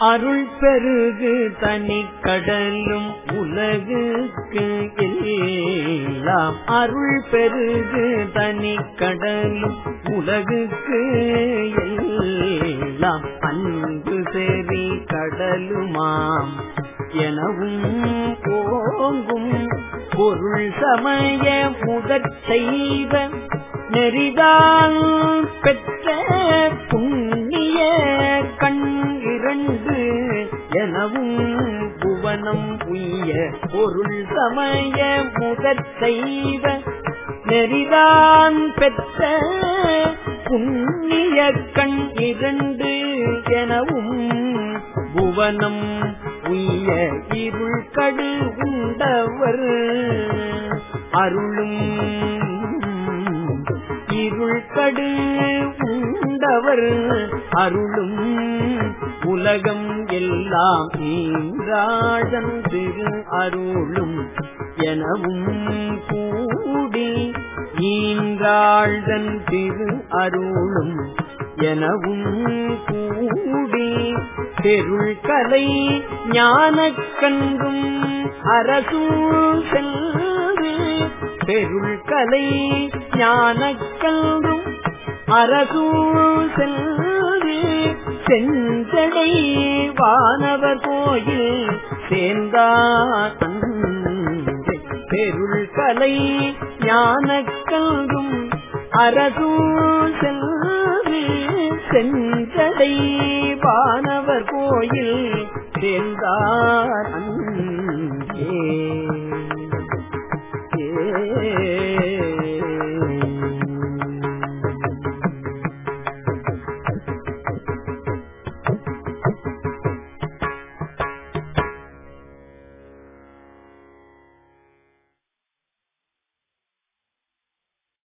அருள் பெருகு தனி கடலும் உலகுக்கு எல்லாம். அருள் பெருகு தனி கடலும் உலகுக்கு எல்லாம். அன்பு செறி கடலுமாம் எனவும் ஓங்கும் பொருள் சமய முதற் செய்த நெறிதான் பெற்ற புண்ணிய புவனம் உய்ய பொருள் சமய முதற் நெறிதான் பெற்ற புண்ணிய கண் இரண்டு எனவும் புவனம் உய்ய இருள் கடு உண்டவர் அருளும் இருள் கடு உண்டவர் அருளும் உலகம் எல்லாம் ஈன்றாழன் திரு அருளும் எனவும் கூடி ஈன்றாழ்தன் திரு அருளும் எனவும் கூடி பெருள் கலை ஞானக் கண்டும் அரசூர் செல்வி தெருள் கலை ஞானக் கண்டும் அரசூர் செல்வி செஞ்சடை வானவர் கோயில் சேர்ந்தார் பெருள் கலை ஞானக்கல்கும் அரசூர் செல்வி செஞ்சடை வானவர் கோயில் சேர்ந்தார்